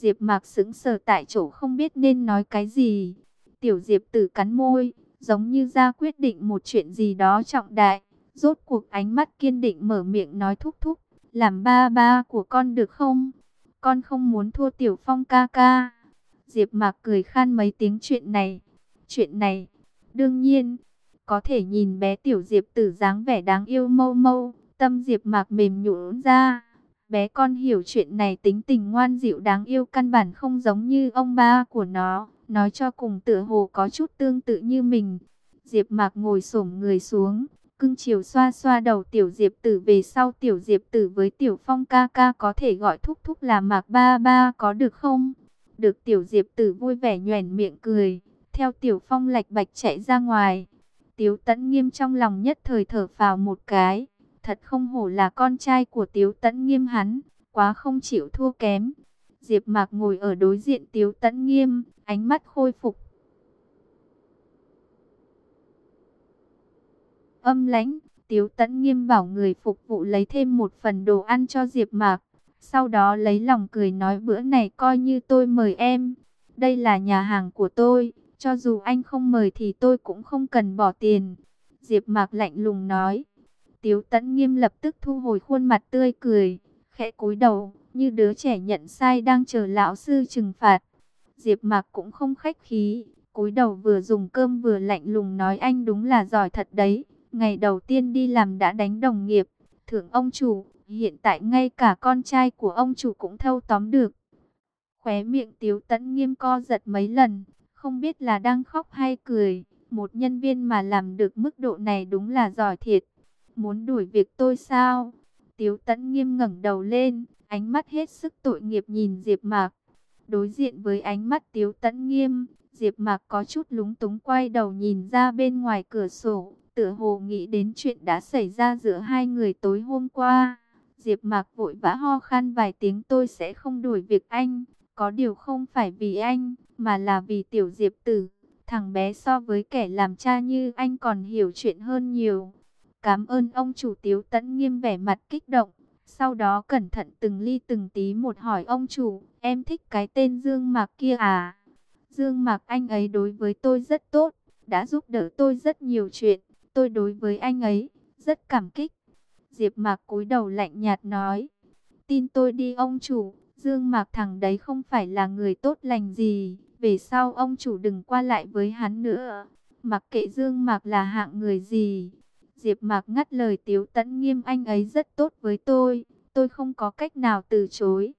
Diệp Mạc sững sờ tại chỗ không biết nên nói cái gì. Tiểu Diệp Tử cắn môi, giống như ra quyết định một chuyện gì đó trọng đại. Rốt cuộc ánh mắt kiên định mở miệng nói thúc thúc, làm ba ba của con được không? Con không muốn thua Tiểu Phong ca ca. Diệp Mạc cười khan mấy tiếng chuyện này. Chuyện này, đương nhiên, có thể nhìn bé Tiểu Diệp Tử dáng vẻ đáng yêu mâu mâu, tâm Diệp Mạc mềm nhũn ra. Bé con hiểu chuyện này tính tình ngoan dịu đáng yêu căn bản không giống như ông ba của nó, nói cho cùng tựa hồ có chút tương tự như mình. Diệp Mạc ngồi xổm người xuống, cưng chiều xoa xoa đầu tiểu Diệp Tử về sau tiểu Diệp Tử với tiểu Phong ca ca có thể gọi thúc thúc là Mạc ba ba có được không? Được tiểu Diệp Tử vui vẻ nhoẻn miệng cười, theo tiểu Phong lạch bạch chạy ra ngoài. Tiếu Tấn Nghiêm trong lòng nhất thời thở phào một cái, thật không hổ là con trai của Tiếu Tấn Nghiêm hắn, quá không chịu thua kém. Diệp Mạc ngồi ở đối diện Tiếu Tấn Nghiêm, ánh mắt khôi phục. Âm lãnh, Tiếu Tấn Nghiêm bảo người phục vụ lấy thêm một phần đồ ăn cho Diệp Mạc. Sau đó lấy lòng cười nói bữa này coi như tôi mời em. Đây là nhà hàng của tôi, cho dù anh không mời thì tôi cũng không cần bỏ tiền. Diệp Mạc lạnh lùng nói. Tiếu Tấn Nghiêm lập tức thu hồi khuôn mặt tươi cười, khẽ cúi đầu, như đứa trẻ nhận sai đang chờ lão sư trừng phạt. Diệp Mạc cũng không khách khí, cúi đầu vừa dùng cơm vừa lạnh lùng nói anh đúng là giỏi thật đấy. Ngày đầu tiên đi làm đã đánh đồng nghiệp, thưởng ông chủ, hiện tại ngay cả con trai của ông chủ cũng thâu tóm được. Khóe miệng Tiếu Tấn Nghiêm co giật mấy lần, không biết là đang khóc hay cười. Một nhân viên mà làm được mức độ này đúng là giỏi thiệt. Muốn đuổi việc tôi sao? Tiếu Tấn Nghiêm ngẩng đầu lên, ánh mắt hết sức tội nghiệp nhìn Diệp Mạc. Đối diện với ánh mắt Tiếu Tấn Nghiêm, Diệp Mạc có chút lúng túng quay đầu nhìn ra bên ngoài cửa sổ, tựa hồ nghĩ đến chuyện đã xảy ra giữa hai người tối hôm qua. Diệp Mạc vội vã ho khan vài tiếng tôi sẽ không đuổi việc anh, có điều không phải vì anh, mà là vì tiểu Diệp Tử. Thằng bé so với kẻ làm cha như anh còn hiểu chuyện hơn nhiều. Cảm ơn ông chủ Tiếu Tấn nghiêm vẻ mặt kích động. Sau đó cẩn thận từng ly từng tí một hỏi ông chủ, em thích cái tên Dương Mạc kia à? Dương Mạc anh ấy đối với tôi rất tốt, đã giúp đỡ tôi rất nhiều chuyện. Tôi đối với anh ấy, rất cảm kích. Diệp Mạc cúi đầu lạnh nhạt nói, tin tôi đi ông chủ, Dương Mạc thằng đấy không phải là người tốt lành gì, về sau ông chủ đừng qua lại với hắn nữa. Mặc kệ Dương Mạc là hạng người gì. Diệp Mạc ngắt lời Tiếu Tấn Nghiêm anh ấy rất tốt với tôi, tôi không có cách nào từ chối.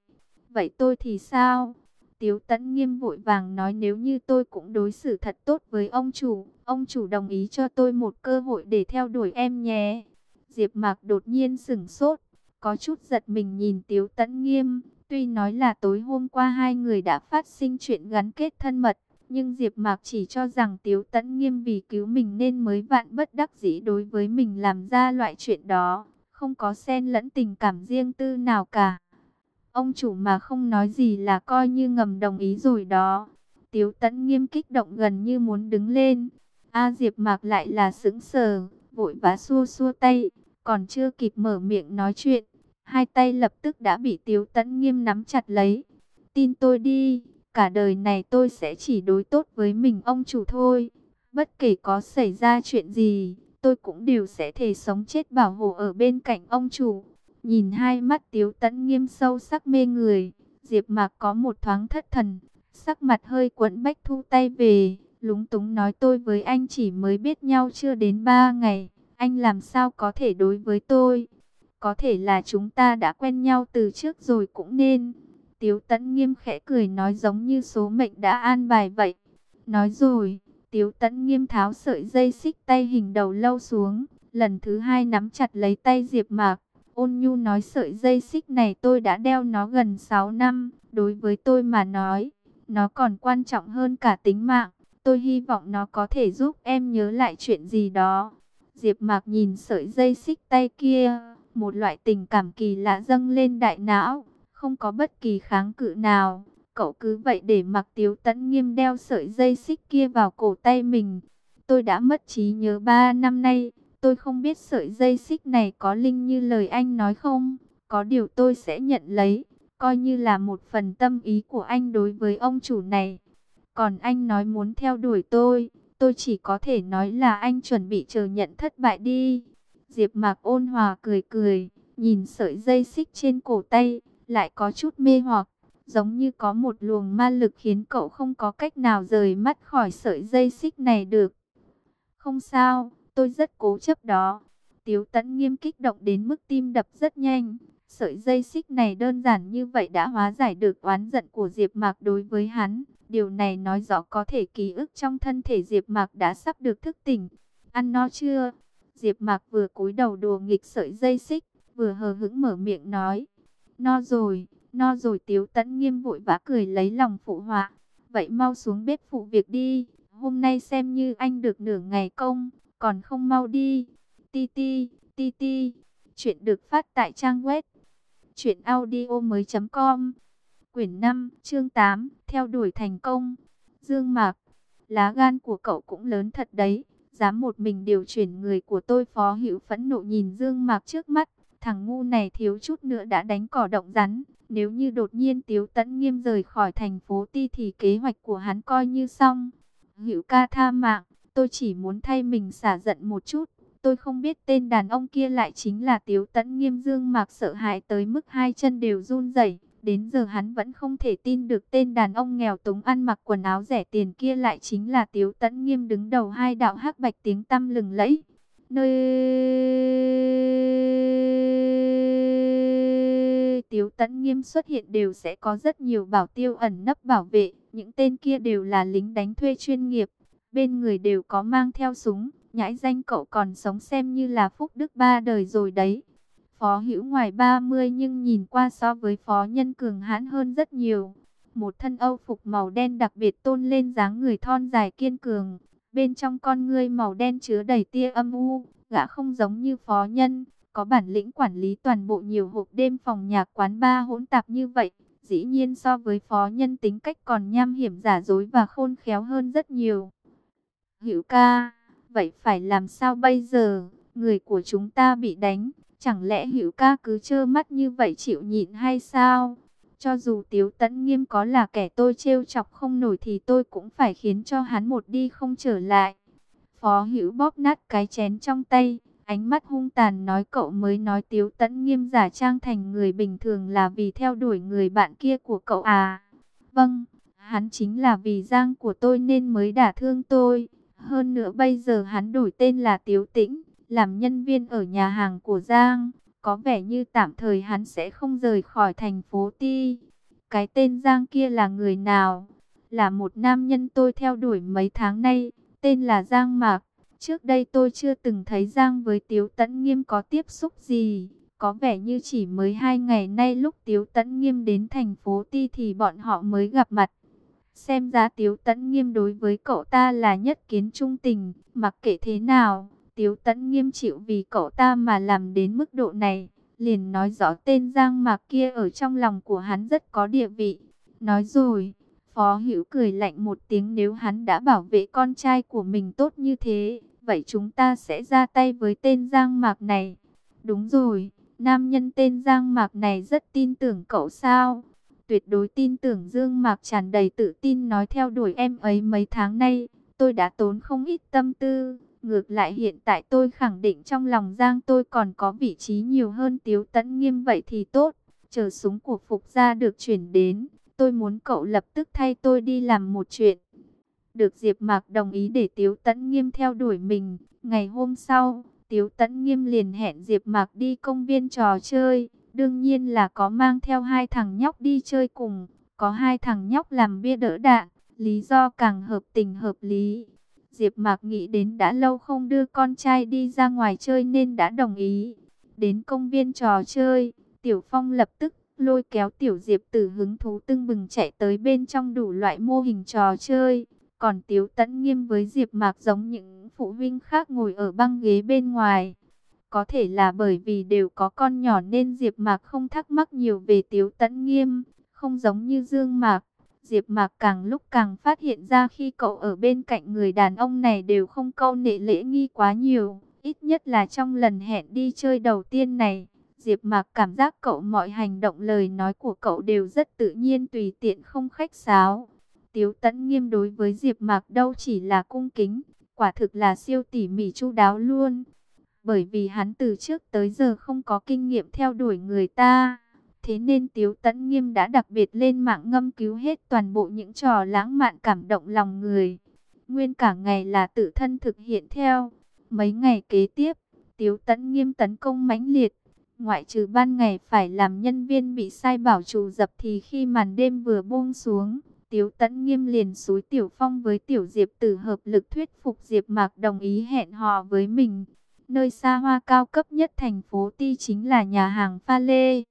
Vậy tôi thì sao? Tiếu Tấn Nghiêm vội vàng nói nếu như tôi cũng đối xử thật tốt với ông chủ, ông chủ đồng ý cho tôi một cơ hội để theo đuổi em nhé. Diệp Mạc đột nhiên sững sốt, có chút giật mình nhìn Tiếu Tấn Nghiêm, Tuy nói là tối hôm qua hai người đã phát sinh chuyện gắn kết thân mật, nhưng Diệp Mạc chỉ cho rằng Tiếu Tấn Nghiêm vì cứu mình nên mới vạn bất đắc dĩ đối với mình làm ra loại chuyện đó, không có xen lẫn tình cảm riêng tư nào cả. Ông chủ mà không nói gì là coi như ngầm đồng ý rồi đó. Tiếu Tấn Nghiêm kích động gần như muốn đứng lên. A Diệp Mạc lại là sững sờ, vội vã xua xua tay, còn chưa kịp mở miệng nói chuyện, Hai tay lập tức đã bị Tiếu Tấn Nghiêm nắm chặt lấy. Tin tôi đi, cả đời này tôi sẽ chỉ đối tốt với mình ông chủ thôi. Bất kể có xảy ra chuyện gì, tôi cũng đều sẽ thề sống chết bảo hộ ở bên cạnh ông chủ. Nhìn hai mắt Tiếu Tấn Nghiêm sâu sắc mê người, Diệp Mạc có một thoáng thất thần, sắc mặt hơi quẫn bách thu tay về, lúng túng nói tôi với anh chỉ mới biết nhau chưa đến ba ngày, anh làm sao có thể đối với tôi, có thể là chúng ta đã quen nhau từ trước rồi cũng nên. Tiếu tẫn nghiêm khẽ cười nói giống như số mệnh đã an bài vậy. Nói rồi, Tiếu tẫn nghiêm tháo sợi dây xích tay hình đầu lâu xuống. Lần thứ hai nắm chặt lấy tay Diệp Mạc. Ôn nhu nói sợi dây xích này tôi đã đeo nó gần 6 năm. Đối với tôi mà nói, nó còn quan trọng hơn cả tính mạng. Tôi hy vọng nó có thể giúp em nhớ lại chuyện gì đó. Diệp Mạc nhìn sợi dây xích tay kia một loại tình cảm kỳ lạ dâng lên đại não, không có bất kỳ kháng cự nào. Cậu cứ vậy để mặc Tiếu Tẫn Nghiêm đeo sợi dây xích kia vào cổ tay mình. Tôi đã mất trí nhớ ba năm nay, tôi không biết sợi dây xích này có linh như lời anh nói không. Có điều tôi sẽ nhận lấy, coi như là một phần tâm ý của anh đối với ông chủ này. Còn anh nói muốn theo đuổi tôi, tôi chỉ có thể nói là anh chuẩn bị chờ nhận thất bại đi. Diệp Mạc ôn hòa cười cười, nhìn sợi dây xích trên cổ tay, lại có chút mê hoặc, giống như có một luồng ma lực khiến cậu không có cách nào rời mắt khỏi sợi dây xích này được. Không sao, tôi rất cố chấp đó. Tiếu Tấn nghiêm kích động đến mức tim đập rất nhanh. Sợi dây xích này đơn giản như vậy đã hóa giải được oán giận của Diệp Mạc đối với hắn. Điều này nói rõ có thể ký ức trong thân thể Diệp Mạc đã sắp được thức tỉnh. Ăn no chưa? Diệp Mạc vừa cúi đầu đùa nghịch sợi dây xích, vừa hờ hững mở miệng nói. No rồi, no rồi Tiếu Tấn nghiêm vội vã cười lấy lòng phụ họa. Vậy mau xuống bếp phụ việc đi, hôm nay xem như anh được nửa ngày công, còn không mau đi. Ti ti, ti ti. Chuyện được phát tại trang web truyệnaudiomoi.com. Quyển 5, chương 8, theo đuổi thành công. Dương Mạc, lá gan của cậu cũng lớn thật đấy, dám một mình điều chuyển người của tôi Phó Hữu phẫn nộ nhìn Dương Mạc trước mắt, thằng ngu này thiếu chút nữa đã đánh cỏ động rắn, nếu như đột nhiên Tiếu Tấn Nghiêm rời khỏi thành phố Ti thì kế hoạch của hắn coi như xong. Hữu ca tha mạng, tôi chỉ muốn thay mình xả giận một chút. Tôi không biết tên đàn ông kia lại chính là Tiếu Tấn Nghiêm Dương Mạc sợ hãi tới mức hai chân đều run rẩy. Đến giờ hắn vẫn không thể tin được tên đàn ông nghèo túng ăn mặc quần áo rẻ tiền kia lại chính là Tiếu Tấn Nghiêm đứng đầu hai đạo hắc bạch tiếng tăm lừng lẫy. Nơi tẫn Nghiêm xuất hiện đều sẽ có rất nhiều bảo tiêu ẩn nấp bảo vệ. Những tên kia đều là lính đánh thuê chuyên nghiệp. Bên người đều có mang theo súng. Nhãi danh cậu còn sống xem như là phúc đức ba đời rồi đấy. Phó hữu ngoài 30 nhưng nhìn qua so với phó nhân cường hãn hơn rất nhiều. Một thân âu phục màu đen đặc biệt tôn lên dáng người thon dài kiên cường. Bên trong con ngươi màu đen chứa đầy tia âm u, gã không giống như phó nhân, có bản lĩnh quản lý toàn bộ nhiều hộp đêm phòng nhạc quán ba hỗn tạp như vậy. Dĩ nhiên so với phó nhân tính cách còn nham hiểm giả dối và khôn khéo hơn rất nhiều. Hữu ca, vậy phải làm sao bây giờ? Người của chúng ta bị đánh, chẳng lẽ Hữu ca cứ trơ mắt như vậy chịu nhịn hay sao? Cho dù Tiếu Tấn Nghiêm có là kẻ tôi trêu chọc không nổi thì tôi cũng phải khiến cho hắn một đi không trở lại. Phó Hữu bóp nát cái chén trong tay, ánh mắt hung tàn nói cậu mới nói Tiếu Tấn Nghiêm giả trang thành người bình thường là vì theo đuổi người bạn kia của cậu à? Vâng, hắn chính là vì giang của tôi nên mới đả thương tôi. Hơn nữa bây giờ hắn đổi tên là Tiếu Tĩnh, làm nhân viên ở nhà hàng của Giang. Có vẻ như tạm thời hắn sẽ không rời khỏi thành phố Ti. Cái tên Giang kia là người nào? Là một nam nhân tôi theo đuổi mấy tháng nay, tên là Giang Mạc. Trước đây tôi chưa từng thấy Giang với Tiếu Tấn Nghiêm có tiếp xúc gì. Có vẻ như chỉ mới hai ngày nay lúc Tiếu Tấn Nghiêm đến thành phố Ti thì bọn họ mới gặp mặt. Xem ra Tiếu Tấn Nghiêm đối với cậu ta là nhất kiến trung tình, mặc kệ thế nào, Tiếu Tấn Nghiêm chịu vì cậu ta mà làm đến mức độ này, liền nói rõ tên Giang Mạc kia ở trong lòng của hắn rất có địa vị. Nói rồi, Phó Hữu cười lạnh một tiếng nếu hắn đã bảo vệ con trai của mình tốt như thế, vậy chúng ta sẽ ra tay với tên Giang Mạc này. Đúng rồi, nam nhân tên Giang Mạc này rất tin tưởng cậu sao? tuyệt đối tin tưởng Dương Mạc tràn đầy tự tin nói theo đuổi em ấy mấy tháng nay, tôi đã tốn không ít tâm tư. Ngược lại hiện tại tôi khẳng định trong lòng Giang tôi còn có vị trí nhiều hơn Tiếu Tấn Nghiêm vậy thì tốt. Chờ súng của Phục gia được chuyển đến, tôi muốn cậu lập tức thay tôi đi làm một chuyện. Được Diệp Mạc đồng ý để Tiếu Tấn Nghiêm theo đuổi mình. Ngày hôm sau, Tiếu Tấn Nghiêm liền hẹn Diệp Mạc đi công viên trò chơi. Đương nhiên là có mang theo hai thằng nhóc đi chơi cùng, có hai thằng nhóc làm bia đỡ đạn, lý do càng hợp tình hợp lý. Diệp Mạc nghĩ đến đã lâu không đưa con trai đi ra ngoài chơi nên đã đồng ý. Đến công viên trò chơi, Tiểu Phong lập tức lôi kéo Tiểu Diệp Tử hứng thú tưng bừng chạy tới bên trong đủ loại mô hình trò chơi. Còn Tiếu Tấn Nghiêm với Diệp Mạc giống những phụ huynh khác ngồi ở băng ghế bên ngoài. Có thể là bởi vì đều có con nhỏ nên Diệp Mạc không thắc mắc nhiều về Tiếu Tấn Nghiêm, không giống như Dương Mạc. Diệp Mạc càng lúc càng phát hiện ra khi cậu ở bên cạnh người đàn ông này đều không câu nệ lễ nghi quá nhiều, ít nhất là trong lần hẹn đi chơi đầu tiên này. Diệp Mạc cảm giác cậu mọi hành động lời nói của cậu đều rất tự nhiên tùy tiện không khách sáo. Tiếu Tấn Nghiêm đối với Diệp Mạc đâu chỉ là cung kính, quả thực là siêu tỉ mỉ chu đáo luôn. Bởi vì hắn từ trước tới giờ không có kinh nghiệm theo đuổi người ta, thế nên Tiếu Tấn Nghiêm đã đặc biệt lên mạng ngâm cứu hết toàn bộ những trò lãng mạn cảm động lòng người. Nguyên cả ngày là tự thân thực hiện theo. Mấy ngày kế tiếp, Tiếu Tấn Nghiêm tấn công mãnh liệt, ngoại trừ ban ngày phải làm nhân viên bị sai bảo trù dập thì khi màn đêm vừa buông xuống, Tiếu Tấn Nghiêm liền xúi Tiểu Phong với Tiểu Diệp Tử hợp lực thuyết phục Diệp Mạc đồng ý hẹn hò với mình. Nơi xa hoa cao cấp nhất thành phố Ti chính là nhà hàng Pha Lê.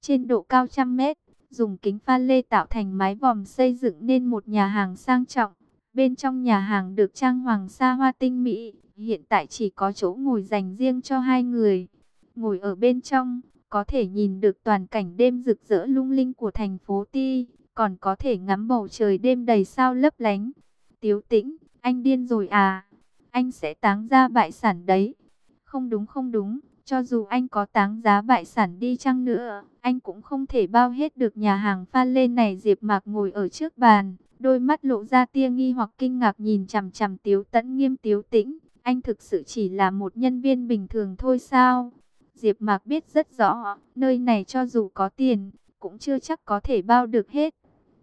Trên độ cao trăm mét, dùng kính pha lê tạo thành mái vòm xây dựng nên một nhà hàng sang trọng. Bên trong nhà hàng được trang hoàng xa hoa tinh mỹ, hiện tại chỉ có chỗ ngồi dành riêng cho hai người. Ngồi ở bên trong, có thể nhìn được toàn cảnh đêm rực rỡ lung linh của thành phố Ti, còn có thể ngắm bầu trời đêm đầy sao lấp lánh. Tiếu tĩnh, anh điên rồi à? Anh sẽ táng ra bại sản đấy. Không đúng không đúng, cho dù anh có táng giá bại sản đi chăng nữa, anh cũng không thể bao hết được nhà hàng pha lên này. Diệp Mạc ngồi ở trước bàn, đôi mắt lộ ra tia nghi hoặc kinh ngạc nhìn chằm chằm Tiếu Tẫn Nghiêm Tiếu Tĩnh, anh thực sự chỉ là một nhân viên bình thường thôi sao? Diệp Mạc biết rất rõ, nơi này cho dù có tiền, cũng chưa chắc có thể bao được hết.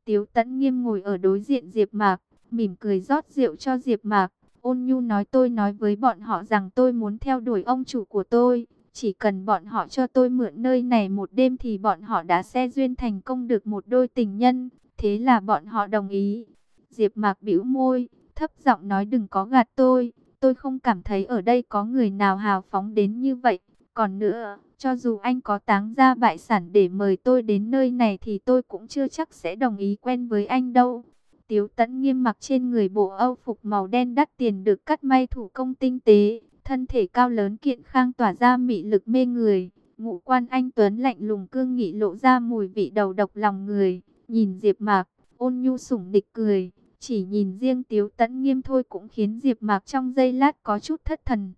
Tiếu Tấn Nghiêm ngồi ở đối diện Diệp Mạc, mỉm cười rót rượu cho Diệp Mạc. Ôn Nhu nói tôi nói với bọn họ rằng tôi muốn theo đuổi ông chủ của tôi. Chỉ cần bọn họ cho tôi mượn nơi này một đêm thì bọn họ đã xe duyên thành công được một đôi tình nhân. Thế là bọn họ đồng ý. Diệp Mạc bĩu môi, thấp giọng nói đừng có gạt tôi. Tôi không cảm thấy ở đây có người nào hào phóng đến như vậy. Còn nữa, cho dù anh có táng ra bại sản để mời tôi đến nơi này thì tôi cũng chưa chắc sẽ đồng ý quen với anh đâu. Tiếu tẫn nghiêm mặc trên người bộ âu phục màu đen đắt tiền được cắt may thủ công tinh tế. Thân thể cao lớn kiện khang tỏa ra mị lực mê người. Ngũ quan anh Tuấn lạnh lùng cương nghị lộ ra mùi vị đầu độc lòng người. Nhìn Diệp Mạc, ôn nhu sủng địch cười. Chỉ nhìn riêng Tiếu Tấn Nghiêm thôi cũng khiến Diệp Mạc trong giây lát có chút thất thần.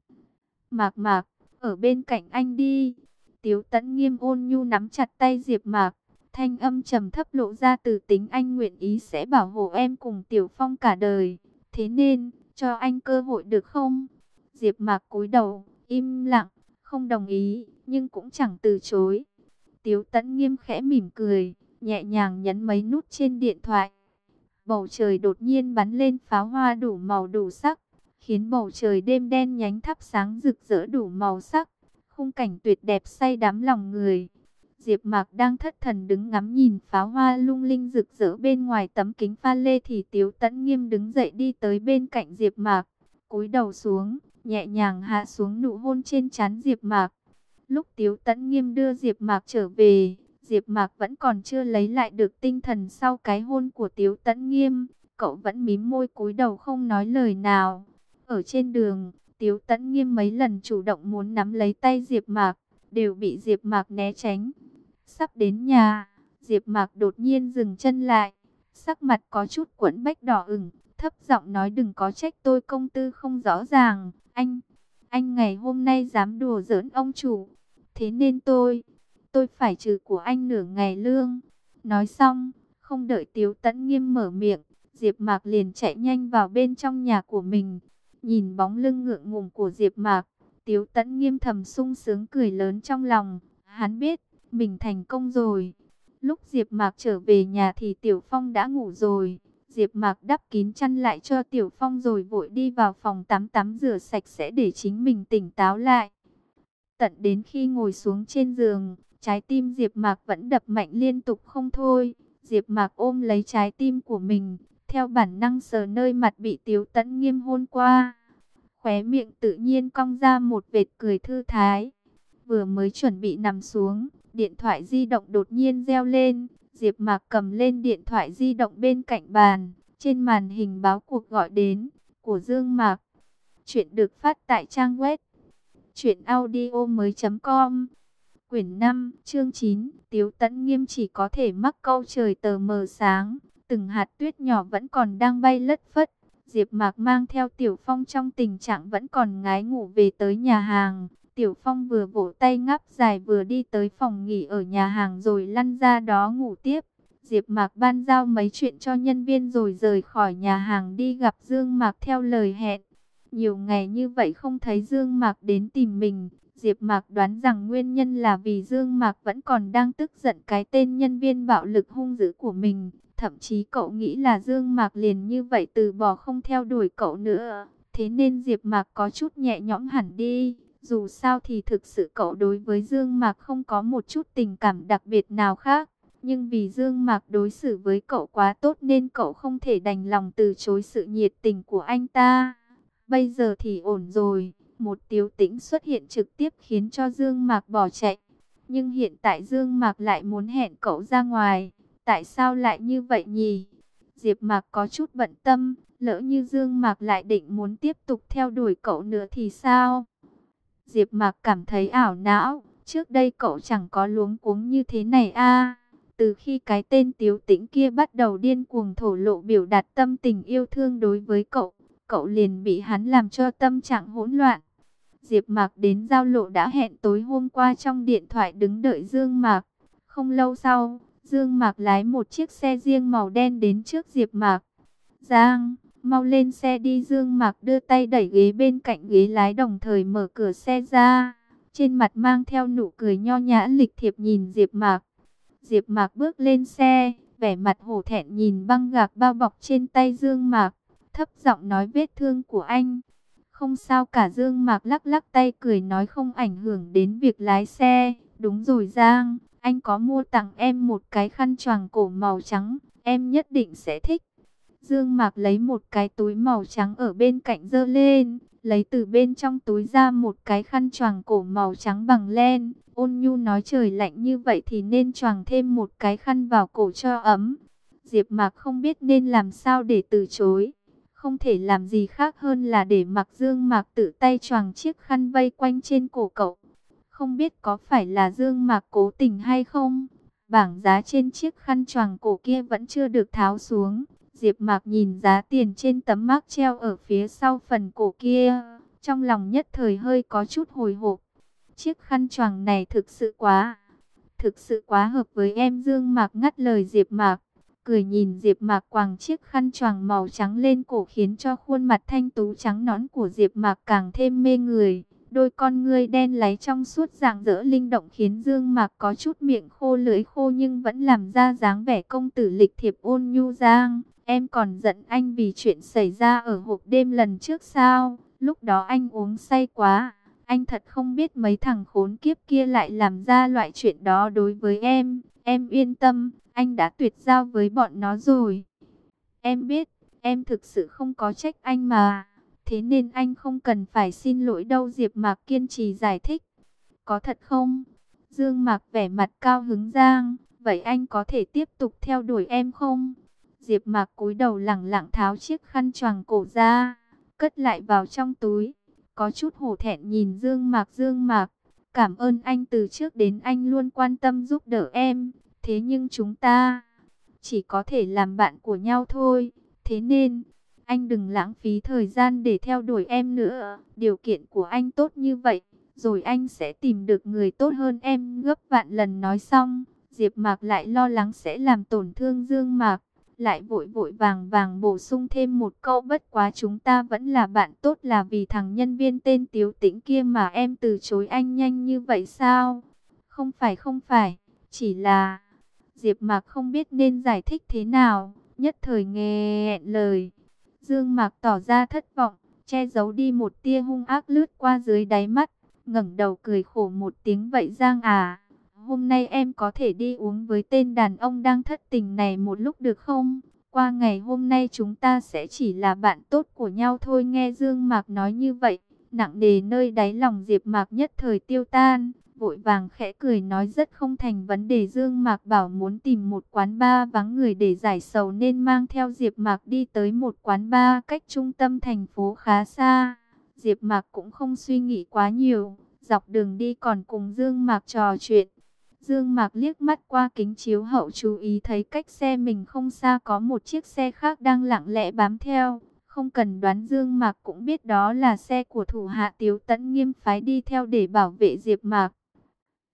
Mạc Mạc, ở bên cạnh anh đi. Tiếu Tấn Nghiêm ôn nhu nắm chặt tay Diệp Mạc, thanh âm trầm thấp lộ ra từ tính anh nguyện ý sẽ bảo hộ em cùng Tiểu Phong cả đời. Thế nên, cho anh cơ hội được không? Diệp Mạc cúi đầu, im lặng, không đồng ý, nhưng cũng chẳng từ chối. Tiếu Tấn Nghiêm khẽ mỉm cười, nhẹ nhàng nhấn mấy nút trên điện thoại. Bầu trời đột nhiên bắn lên pháo hoa đủ màu đủ sắc, khiến bầu trời đêm đen nhánh thắp sáng rực rỡ đủ màu sắc. Khung cảnh tuyệt đẹp say đắm lòng người. Diệp Mạc đang thất thần đứng ngắm nhìn pháo hoa lung linh rực rỡ bên ngoài tấm kính pha lê thì Tiếu Tấn Nghiêm đứng dậy đi tới bên cạnh Diệp Mạc, cúi đầu xuống, nhẹ nhàng hạ xuống nụ hôn trên trán Diệp Mạc. Lúc Tiếu Tấn Nghiêm đưa Diệp Mạc trở về, Diệp Mạc vẫn còn chưa lấy lại được tinh thần sau cái hôn của Tiếu Tấn Nghiêm, cậu vẫn mím môi cúi đầu không nói lời nào. Ở trên đường, Tiếu Tấn Nghiêm mấy lần chủ động muốn nắm lấy tay Diệp Mạc, đều bị Diệp Mạc né tránh. Sắp đến nhà, Diệp Mạc đột nhiên dừng chân lại, sắc mặt có chút quẫn bách đỏ ửng, thấp giọng nói đừng có trách tôi công tư không rõ ràng, anh, anh ngày hôm nay dám đùa giỡn ông chủ, thế nên tôi, tôi phải trừ của anh nửa ngày lương. Nói xong, không đợi Tiếu Tấn Nghiêm mở miệng, Diệp Mạc liền chạy nhanh vào bên trong nhà của mình. Nhìn bóng lưng ngượng ngùng của Diệp Mạc, Tiếu Tấn Nghiêm thầm sung sướng cười lớn trong lòng, hắn biết mình thành công rồi. Lúc Diệp Mạc trở về nhà thì Tiểu Phong đã ngủ rồi. Diệp Mạc đắp kín chăn lại cho Tiểu Phong rồi vội đi vào phòng tắm tắm rửa sạch sẽ để chính mình tỉnh táo lại. Tận đến khi ngồi xuống trên giường, trái tim Diệp Mạc vẫn đập mạnh liên tục không thôi. Diệp Mạc ôm lấy trái tim của mình, theo bản năng sờ nơi mặt bị Tiếu Tấn Nghiêm hôn qua. Khóe miệng tự nhiên cong ra một vệt cười thư thái. Vừa mới chuẩn bị nằm xuống, điện thoại di động đột nhiên reo lên. Diệp Mạc cầm lên điện thoại di động bên cạnh bàn, trên màn hình báo cuộc gọi đến của Dương Mạc. Chuyện được phát tại trang web truyệnaudiomoi.com. Quyển 5, chương 9, Tiếu Tấn Nghiêm chỉ có thể mắc câu trời tờ mờ sáng, từng hạt tuyết nhỏ vẫn còn đang bay lất phất. Diệp Mạc mang theo Tiểu Phong trong tình trạng vẫn còn ngái ngủ về tới nhà hàng, Tiểu Phong vừa vỗ tay ngáp dài vừa đi tới phòng nghỉ ở nhà hàng rồi lăn ra đó ngủ tiếp. Diệp Mạc ban giao mấy chuyện cho nhân viên rồi rời khỏi nhà hàng đi gặp Dương Mạc theo lời hẹn. Nhiều ngày như vậy không thấy Dương Mạc đến tìm mình, Diệp Mạc đoán rằng nguyên nhân là vì Dương Mạc vẫn còn đang tức giận cái tên nhân viên bạo lực hung dữ của mình, thậm chí cậu nghĩ là Dương Mạc liền như vậy từ bỏ không theo đuổi cậu nữa. Thế nên Diệp Mạc có chút nhẹ nhõm hẳn đi, dù sao thì thực sự cậu đối với Dương Mạc không có một chút tình cảm đặc biệt nào khác. Nhưng vì Dương Mạc đối xử với cậu quá tốt nên cậu không thể đành lòng từ chối sự nhiệt tình của anh ta. Bây giờ thì ổn rồi, một tiếu tĩnh xuất hiện trực tiếp khiến cho Dương Mạc bỏ chạy. Nhưng hiện tại Dương Mạc lại muốn hẹn cậu ra ngoài, tại sao lại như vậy nhỉ? Diệp Mạc có chút bận tâm, lỡ như Dương Mạc lại định muốn tiếp tục theo đuổi cậu nữa thì sao? Diệp Mạc cảm thấy ảo não, trước đây cậu chẳng có luống cuống như thế này a. Từ khi cái tên Tiếu Tĩnh kia bắt đầu điên cuồng thổ lộ biểu đạt tâm tình yêu thương đối với cậu, cậu liền bị hắn làm cho tâm trạng hỗn loạn. Diệp Mạc đến giao lộ đã hẹn tối hôm qua trong điện thoại đứng đợi Dương Mạc. Không lâu sau, Dương Mạc lái một chiếc xe riêng màu đen đến trước Diệp Mạc. "Giang, mau lên xe đi." Dương Mạc đưa tay đẩy ghế bên cạnh ghế lái đồng thời mở cửa xe ra. Trên mặt mang theo nụ cười nho nhã lịch thiệp nhìn Diệp Mạc. Diệp Mạc bước lên xe, vẻ mặt hổ thẹn nhìn băng gạc bao bọc trên tay Dương Mạc, thấp giọng nói vết thương của anh. Không sao cả Dương Mạc lắc lắc tay cười nói không ảnh hưởng đến việc lái xe. Đúng rồi Giang, anh có mua tặng em một cái khăn choàng cổ màu trắng, em nhất định sẽ thích. Dương Mạc lấy một cái túi màu trắng ở bên cạnh dơ lên, lấy từ bên trong túi ra một cái khăn choàng cổ màu trắng bằng len. Ôn nhu nói trời lạnh như vậy thì nên choàng thêm một cái khăn vào cổ cho ấm. Diệp Mạc không biết nên làm sao để từ chối. Không thể làm gì khác hơn là để mặc Dương Mạc tự tay choàng chiếc khăn vây quanh trên cổ cậu. Không biết có phải là Dương Mạc cố tình hay không? Bảng giá trên chiếc khăn choàng cổ kia vẫn chưa được tháo xuống. Diệp Mạc nhìn giá tiền trên tấm mác treo ở phía sau phần cổ kia, trong lòng nhất thời hơi có chút hồi hộp. Chiếc khăn choàng này thực sự quá, thực sự quá hợp với em Dương Mạc ngắt lời Diệp Mạc, cười nhìn Diệp Mạc quàng chiếc khăn choàng màu trắng lên cổ khiến cho khuôn mặt thanh tú trắng nõn của Diệp Mạc càng thêm mê người. Đôi con ngươi đen láy trong suốt dạng dỡ linh động khiến Dương Mạc có chút miệng khô lưỡi khô nhưng vẫn làm ra dáng vẻ công tử lịch thiệp ôn nhu giang. Em còn giận anh vì chuyện xảy ra ở hộp đêm lần trước sao? Lúc đó anh uống say quá. Anh thật không biết mấy thằng khốn kiếp kia lại làm ra loại chuyện đó đối với em. Em yên tâm, anh đã tuyệt giao với bọn nó rồi. Em biết, em thực sự không có trách anh mà. Thế nên anh không cần phải xin lỗi đâu Diệp Mạc kiên trì giải thích. Có thật không? Dương Mạc vẻ mặt cao hứng giang. Vậy anh có thể tiếp tục theo đuổi em không? Diệp Mạc cúi đầu lẳng lặng tháo chiếc khăn choàng cổ ra, cất lại vào trong túi. Có chút hổ thẹn nhìn Dương Mạc Dương Mạc, cảm ơn anh từ trước đến anh luôn quan tâm giúp đỡ em, thế nhưng chúng ta chỉ có thể làm bạn của nhau thôi, thế nên anh đừng lãng phí thời gian để theo đuổi em nữa, điều kiện của anh tốt như vậy, rồi anh sẽ tìm được người tốt hơn em gấp vạn lần nói xong, Diệp Mạc lại lo lắng sẽ làm tổn thương Dương Mạc lại vội vội vàng vàng bổ sung thêm một câu bất quá chúng ta vẫn là bạn tốt là vì thằng nhân viên tên Tiếu Tĩnh kia mà em từ chối anh nhanh như vậy sao? Không phải không phải, chỉ là Diệp Mạc không biết nên giải thích thế nào, nhất thời nghe lời. Dương Mạc tỏ ra thất vọng, che giấu đi một tia hung ác lướt qua dưới đáy mắt, ngẩng đầu cười khổ một tiếng vậy Giang à Hôm nay em có thể đi uống với tên đàn ông đang thất tình này một lúc được không? Qua ngày hôm nay chúng ta sẽ chỉ là bạn tốt của nhau thôi nghe Dương Mạc nói như vậy. Nặng nề nơi đáy lòng Diệp Mạc nhất thời tiêu tan, vội vàng khẽ cười nói rất không thành vấn đề Dương Mạc bảo muốn tìm một quán bar vắng người để giải sầu nên mang theo Diệp Mạc đi tới một quán bar cách trung tâm thành phố khá xa. Diệp Mạc cũng không suy nghĩ quá nhiều, dọc đường đi còn cùng Dương Mạc trò chuyện. Dương Mạc liếc mắt qua kính chiếu hậu chú ý thấy cách xe mình không xa có một chiếc xe khác đang lặng lẽ bám theo. Không cần đoán Dương Mạc cũng biết đó là xe của thủ hạ Tiếu Tấn Nghiêm phái đi theo để bảo vệ Diệp Mạc.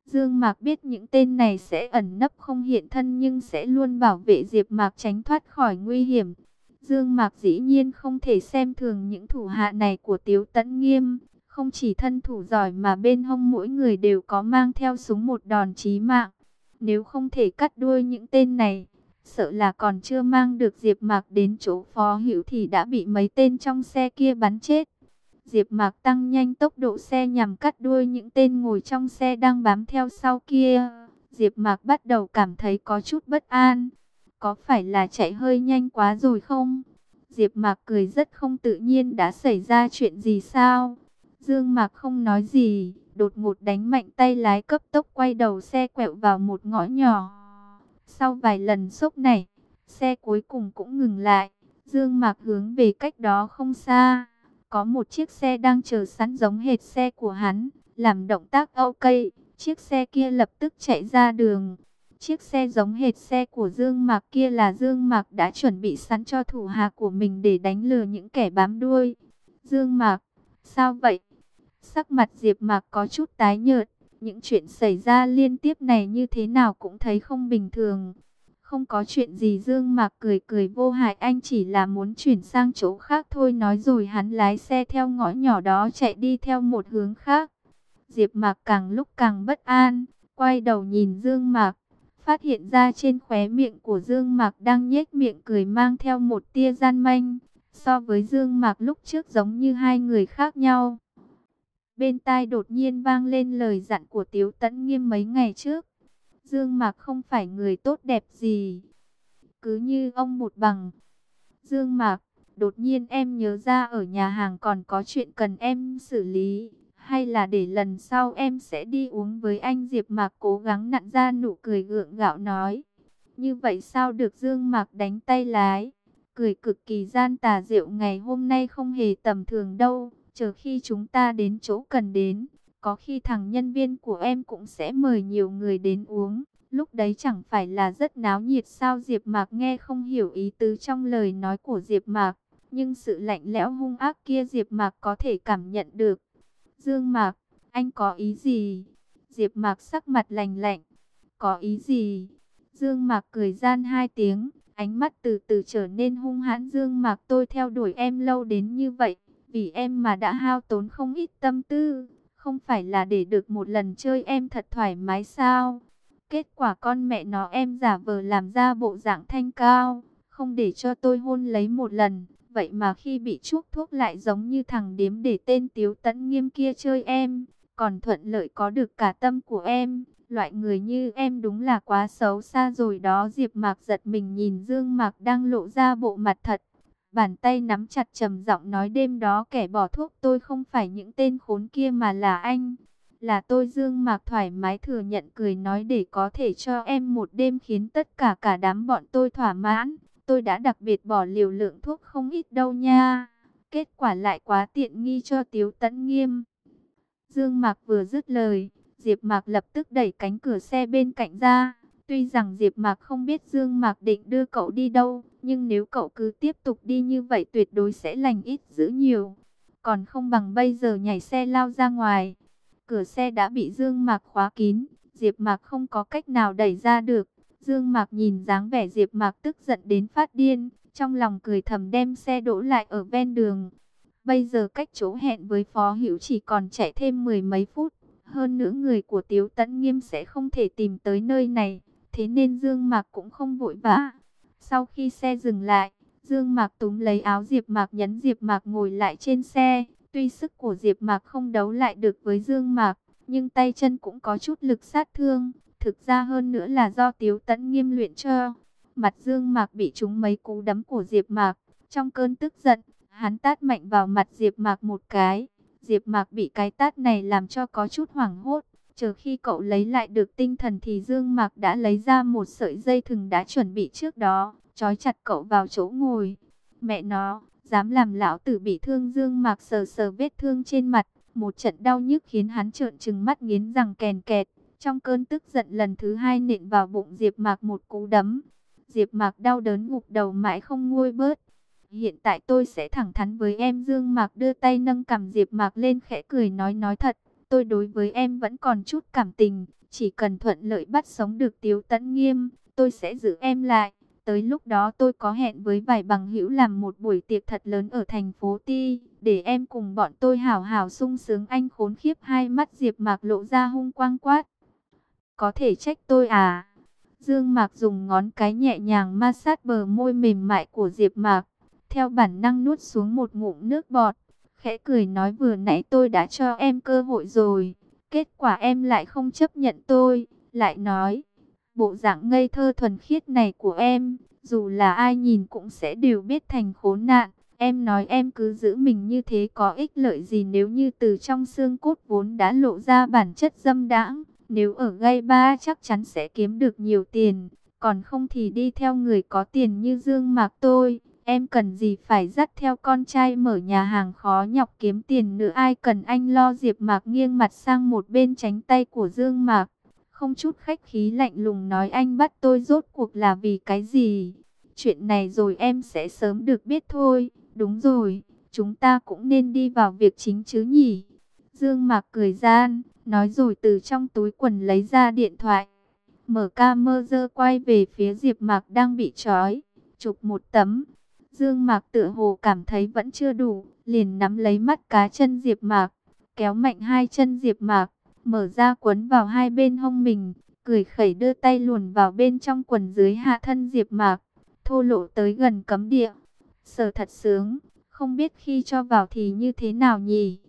Dương Mạc biết những tên này sẽ ẩn nấp không hiện thân nhưng sẽ luôn bảo vệ Diệp Mạc tránh thoát khỏi nguy hiểm. Dương Mạc dĩ nhiên không thể xem thường những thủ hạ này của Tiếu Tấn Nghiêm, không chỉ thân thủ giỏi mà bên hông mỗi người đều có mang theo súng một đòn chí mạng. Nếu không thể cắt đuôi những tên này, sợ là còn chưa mang được Diệp Mạc đến chỗ Phó Hữu thì đã bị mấy tên trong xe kia bắn chết. Diệp Mạc tăng nhanh tốc độ xe nhằm cắt đuôi những tên ngồi trong xe đang bám theo sau kia. Diệp Mạc bắt đầu cảm thấy có chút bất an. Có phải là chạy hơi nhanh quá rồi không? Diệp Mạc cười rất không tự nhiên đã xảy ra chuyện gì sao? Dương Mạc không nói gì, đột ngột đánh mạnh tay lái cấp tốc quay đầu xe quẹo vào một ngõ nhỏ. Sau vài lần sốc này, xe cuối cùng cũng ngừng lại. Dương Mạc hướng về cách đó không xa, có một chiếc xe đang chờ sẵn giống hệt xe của hắn, làm động tác ok, chiếc xe kia lập tức chạy ra đường. Chiếc xe giống hệt xe của Dương Mạc kia là Dương Mạc đã chuẩn bị sẵn cho thủ hạ của mình để đánh lừa những kẻ bám đuôi. Dương Mạc, sao vậy? Sắc mặt Diệp Mạc có chút tái nhợt, những chuyện xảy ra liên tiếp này như thế nào cũng thấy không bình thường. Không có chuyện gì Dương Mạc cười cười vô hại anh chỉ là muốn chuyển sang chỗ khác thôi nói rồi hắn lái xe theo ngõ nhỏ đó chạy đi theo một hướng khác. Diệp Mạc càng lúc càng bất an, quay đầu nhìn Dương Mạc, phát hiện ra trên khóe miệng của Dương Mạc đang nhếch miệng cười mang theo một tia gian manh, so với Dương Mạc lúc trước giống như hai người khác nhau. Bên tai đột nhiên vang lên lời dặn của Tiếu Tấn Nghiêm mấy ngày trước. Dương Mạc không phải người tốt đẹp gì. Cứ như ông một bằng. Dương Mạc, đột nhiên em nhớ ra ở nhà hàng còn có chuyện cần em xử lý. Hay là để lần sau em sẽ đi uống với anh Diệp Mạc cố gắng nặn ra nụ cười gượng gạo nói. Như vậy sao được Dương Mạc đánh tay lái. Cười cực kỳ gian tà rượu ngày hôm nay không hề tầm thường đâu. Chờ khi chúng ta đến chỗ cần đến, có khi thằng nhân viên của em cũng sẽ mời nhiều người đến uống. Lúc đấy chẳng phải là rất náo nhiệt sao Diệp Mạc nghe không hiểu ý tứ trong lời nói của Diệp Mạc. Nhưng sự lạnh lẽo hung ác kia Diệp Mạc có thể cảm nhận được. Dương Mạc, anh có ý gì? Diệp Mạc sắc mặt lạnh lạnh. Có ý gì? Dương Mạc cười gian hai tiếng, ánh mắt từ từ trở nên hung hãn. Dương Mạc tôi theo đuổi em lâu đến như vậy, vì em mà đã hao tốn không ít tâm tư, không phải là để được một lần chơi em thật thoải mái sao? Kết quả con mẹ nó em giả vờ làm ra bộ dạng thanh cao, không để cho tôi hôn lấy một lần. Vậy mà khi bị chuốc thuốc lại giống như thằng điếm để tên Tiếu Tấn Nghiêm kia chơi em, còn thuận lợi có được cả tâm của em. Loại người như em đúng là quá xấu xa rồi đó Diệp Mạc giật mình nhìn Dương Mạc đang lộ ra bộ mặt thật Bàn tay nắm chặt trầm giọng nói đêm đó kẻ bỏ thuốc tôi không phải những tên khốn kia mà là anh. Là tôi Dương Mạc thoải mái thừa nhận cười nói để có thể cho em một đêm khiến tất cả cả đám bọn tôi thỏa mãn. Tôi đã đặc biệt bỏ liều lượng thuốc không ít đâu nha. Kết quả lại quá tiện nghi cho Tiếu Tấn Nghiêm. Dương Mạc vừa dứt lời, Diệp Mạc lập tức đẩy cánh cửa xe bên cạnh ra. Tuy rằng Diệp Mạc không biết Dương Mạc định đưa cậu đi đâu, nhưng nếu cậu cứ tiếp tục đi như vậy tuyệt đối sẽ lành ít dữ nhiều. Còn không bằng bây giờ nhảy xe lao ra ngoài. Cửa xe đã bị Dương Mạc khóa kín, Diệp Mạc không có cách nào đẩy ra được. Dương Mạc nhìn dáng vẻ Diệp Mạc tức giận đến phát điên, trong lòng cười thầm đem xe đỗ lại ở ven đường. Bây giờ cách chỗ hẹn với Phó Hữu chỉ còn chạy thêm mười mấy phút, hơn nữa người của Tiếu Tấn Nghiêm sẽ không thể tìm tới nơi này, thế nên Dương Mạc cũng không vội vã. Sau khi xe dừng lại, Dương Mạc túm lấy áo Diệp Mạc nhấn Diệp Mạc ngồi lại trên xe. Tuy sức của Diệp Mạc không đấu lại được với Dương Mạc, nhưng tay chân cũng có chút lực sát thương. Thực ra hơn nữa là do Tiếu Tấn nghiêm luyện cho. Mặt Dương Mạc bị trúng mấy cú đấm của Diệp Mạc. Trong cơn tức giận, hắn tát mạnh vào mặt Diệp Mạc một cái. Diệp Mạc bị cái tát này làm cho có chút hoảng hốt. Chờ khi cậu lấy lại được tinh thần thì Dương Mạc đã lấy ra một sợi dây thừng đã chuẩn bị trước đó, trói chặt cậu vào chỗ ngồi. Mẹ nó, dám làm lão tử bị thương Dương Mạc sờ sờ vết thương trên mặt, một trận đau nhức khiến hắn trợn trừng mắt nghiến răng kèn kẹt. Trong cơn tức giận lần thứ hai nện vào bụng Diệp Mạc một cú đấm. Diệp Mạc đau đớn ngục đầu mãi không nguôi bớt. Hiện tại tôi sẽ thẳng thắn với em Dương Mạc đưa tay nâng cầm Diệp Mạc lên khẽ cười nói nói thật. Tôi đối với em vẫn còn chút cảm tình. Chỉ cần thuận lợi bắt sống được Tiếu Tấn Nghiêm, tôi sẽ giữ em lại. Tới lúc đó tôi có hẹn với vài bằng hữu làm một buổi tiệc thật lớn ở thành phố Ti, để em cùng bọn tôi hào hào sung sướng anh khốn khiếp hai mắt Diệp Mạc lộ ra hung quang quát. Có thể trách tôi à? Dương Mạc dùng ngón cái nhẹ nhàng ma sát bờ môi mềm mại của Diệp Mạc, theo bản năng nuốt xuống một ngụm nước bọt, khẽ cười nói vừa nãy tôi đã cho em cơ hội rồi, kết quả em lại không chấp nhận tôi, lại nói, bộ dạng ngây thơ thuần khiết này của em, dù là ai nhìn cũng sẽ đều biết thành khốn nạn. Em nói em cứ giữ mình như thế có ích lợi gì nếu như từ trong xương cốt vốn đã lộ ra bản chất dâm đãng. Nếu ở gây ba chắc chắn sẽ kiếm được nhiều tiền, còn không thì đi theo người có tiền như Dương Mạc tôi. Em cần gì phải dắt theo con trai mở nhà hàng khó nhọc kiếm tiền nữa ai cần anh lo Diệp Mạc nghiêng mặt sang một bên tránh tay của Dương Mạc. Không chút khách khí lạnh lùng nói anh bắt tôi rốt cuộc là vì cái gì? Chuyện này rồi em sẽ sớm được biết thôi. Đúng rồi, chúng ta cũng nên đi vào việc chính chứ nhỉ? Dương Mạc cười gian, nói rồi từ trong túi quần lấy ra điện thoại. Mở camera quay về phía Diệp Mạc đang bị trói, chụp một tấm. Dương Mạc tự hồ cảm thấy vẫn chưa đủ, liền nắm lấy mắt cá chân Diệp Mạc, kéo mạnh hai chân Diệp Mạc, mở ra quấn vào hai bên hông mình, cười khẩy đưa tay luồn vào bên trong quần dưới hạ thân Diệp Mạc, thô lộ tới gần cấm địa. Sở thật sướng, không biết khi cho vào thì như thế nào nhỉ?